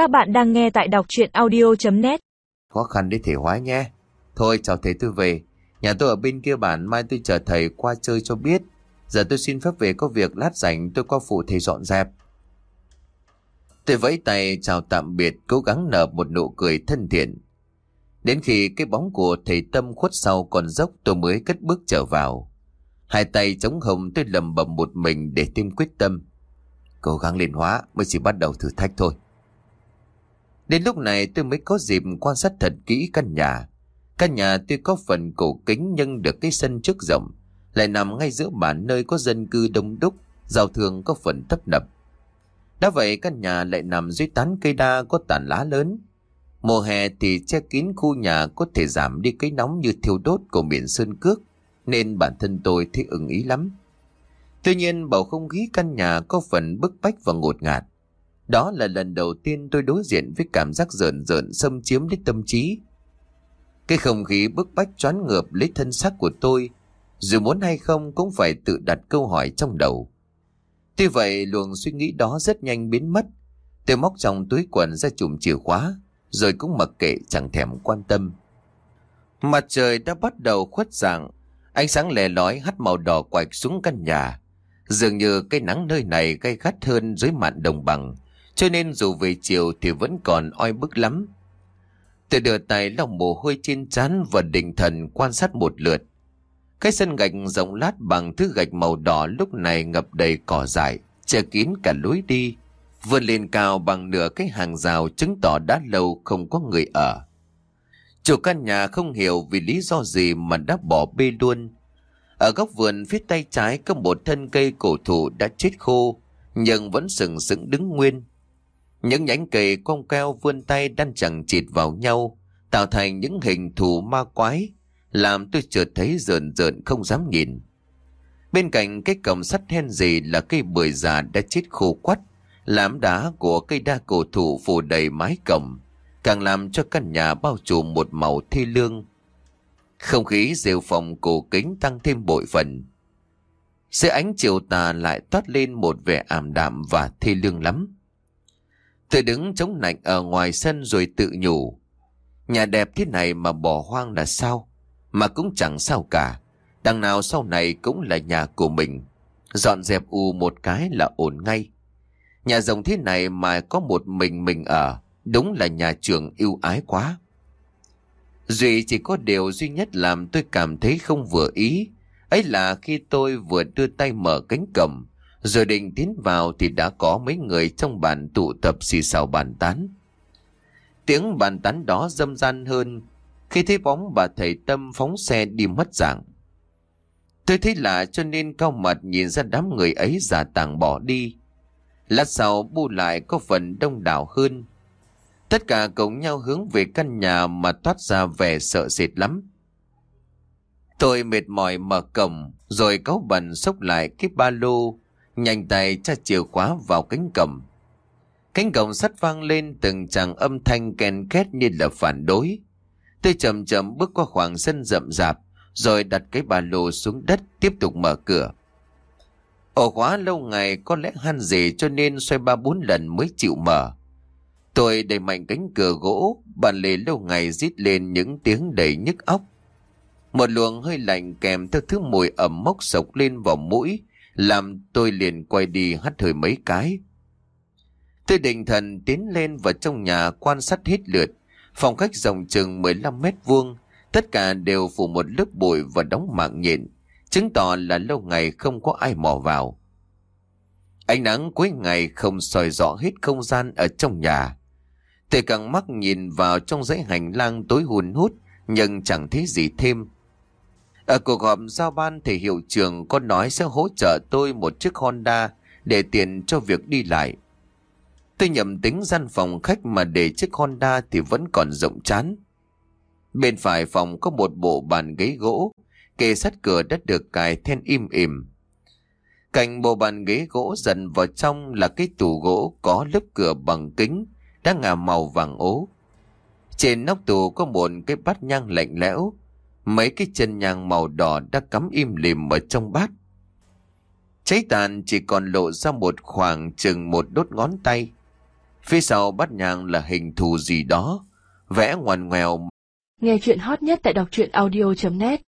Các bạn đang nghe tại đọc chuyện audio.net Khó khăn để thể hóa nhé. Thôi, chào thầy tôi về. Nhà tôi ở bên kia bản, mai tôi chờ thầy qua chơi cho biết. Giờ tôi xin phép về có việc lát rảnh tôi qua phụ thầy dọn dẹp. Tôi vẫy tay chào tạm biệt, cố gắng nở một nụ cười thân thiện. Đến khi cái bóng của thầy Tâm khuất sau còn dốc, tôi mới cất bước trở vào. Hai tay chống hồng tôi lầm bầm một mình để thêm quyết tâm. Cố gắng lên hóa, mới chỉ bắt đầu thử thách thôi. Đến lúc này tôi mới có dịp quan sát thật kỹ căn nhà. Căn nhà tuy có phần cổ kính nhưng được cái sân trước rộng, lại nằm ngay giữa bản nơi có dân cư đông đúc, giao thương có phần thấp nập. Đã vậy căn nhà lại nằm dưới tán cây đa có tàn lá lớn. Mùa hè thì che kín khu nhà có thể giảm đi cái nóng như thiêu đốt của miền Sơn Cước, nên bản thân tôi thấy ưng ý lắm. Tuy nhiên bầu không khí căn nhà có phần bức bách và ngột ngạt. Đó là lần đầu tiên tôi đối diện với cảm giác rợn rợn xâm chiếm đến tâm trí. Cái không khí bức bách choán ngợp lấy thân xác của tôi, dù muốn hay không cũng phải tự đặt câu hỏi trong đầu. Tuy vậy luồng suy nghĩ đó rất nhanh biến mất. Tôi móc trong túi quần ra chùm chìa khóa, rồi cũng mặc kệ chẳng thèm quan tâm. Mặt trời đã bắt đầu khuất dạng, ánh sáng lè lói hắt màu đỏ quạch xuống căn nhà. Dường như cái nắng nơi này gay gắt hơn dưới mạn đồng bằng, cho nên dù về chiều thì vẫn còn oi bức lắm. Tôi đưa tay lòng mồ hôi trên trán và định thần quan sát một lượt. Cái sân gạch rộng lát bằng thứ gạch màu đỏ lúc này ngập đầy cỏ dại, che kín cả lối đi. Vươn lên cao bằng nửa cái hàng rào chứng tỏ đã lâu không có người ở. Chủ căn nhà không hiểu vì lý do gì mà đã bỏ bê luôn. Ở góc vườn phía tay trái có một thân cây cổ thụ đã chết khô, nhưng vẫn sừng sững đứng nguyên. Những nhánh cây cong keo vươn tay đan chẳng chịt vào nhau, tạo thành những hình thù ma quái, làm tôi chợt thấy rợn rợn không dám nhìn. Bên cạnh cái cổng sắt hen gì là cây bưởi già đã chết khô quắt, làm đá của cây đa cổ thụ phủ đầy mái cổng, càng làm cho căn nhà bao trùm một màu thê lương. Không khí rêu phòng cổ kính tăng thêm bội phần. Dưới ánh chiều tà lại toát lên một vẻ ảm đạm và thê lương lắm. Tôi đứng chống nạnh ở ngoài sân rồi tự nhủ. Nhà đẹp thế này mà bỏ hoang là sao? Mà cũng chẳng sao cả. Đằng nào sau này cũng là nhà của mình. Dọn dẹp u một cái là ổn ngay. Nhà rồng thế này mà có một mình mình ở. Đúng là nhà trường yêu ái quá. Duy chỉ có điều duy nhất làm tôi cảm thấy không vừa ý. Ấy là khi tôi vừa đưa tay mở cánh cổng rồi định tiến vào thì đã có mấy người trong bàn tụ tập xì xào bàn tán. Tiếng bàn tán đó dâm gian hơn khi thấy bóng bà thầy Tâm phóng xe đi mất dạng. Tôi thấy lạ cho nên cao mặt nhìn ra đám người ấy giả tàng bỏ đi. Lát sau bu lại có phần đông đảo hơn. Tất cả cùng nhau hướng về căn nhà mà toát ra vẻ sợ sệt lắm. Tôi mệt mỏi mở cổng, rồi cáu bẩn xốc lại cái ba lô, nhanh tay tra chìa khóa vào cánh cổng. Cánh cổng sắt vang lên từng chàng âm thanh ken két như là phản đối. Tôi chậm chậm bước qua khoảng sân rậm rạp, rồi đặt cái ba lô xuống đất tiếp tục mở cửa. Ổ khóa lâu ngày có lẽ han gì cho nên xoay ba bốn lần mới chịu mở. Tôi đẩy mạnh cánh cửa gỗ, bàn lề lâu ngày rít lên những tiếng đầy nhức óc. Một luồng hơi lạnh kèm theo thứ mùi ẩm mốc sộc lên vào mũi, làm tôi liền quay đi hắt hơi mấy cái. Tôi định thần tiến lên vào trong nhà quan sát hết lượt, phòng khách rộng chừng 15 mét vuông, tất cả đều phủ một lớp bụi và đóng mạng nhện, chứng tỏ là lâu ngày không có ai mò vào. Ánh nắng cuối ngày không soi rõ hết không gian ở trong nhà. Tôi càng mắt nhìn vào trong dãy hành lang tối hùn hút, nhưng chẳng thấy gì thêm. Ở cuộc họp giao ban thì hiệu trưởng có nói sẽ hỗ trợ tôi một chiếc Honda để tiền cho việc đi lại. Tôi nhầm tính gian phòng khách mà để chiếc Honda thì vẫn còn rộng chán. Bên phải phòng có một bộ bàn ghế gỗ, kề sát cửa đã được cài then im ỉm. Cạnh bộ bàn ghế gỗ dần vào trong là cái tủ gỗ có lớp cửa bằng kính, đã ngả màu vàng ố. Trên nóc tủ có một cái bát nhang lạnh lẽo, Mấy cái chân nhang màu đỏ đã cắm im lìm ở trong bát. Cháy tàn chỉ còn lộ ra một khoảng chừng một đốt ngón tay. Phía sau bát nhang là hình thù gì đó, vẽ ngoằn ngoèo. Nghe chuyện hot nhất tại đọc truyện audio.net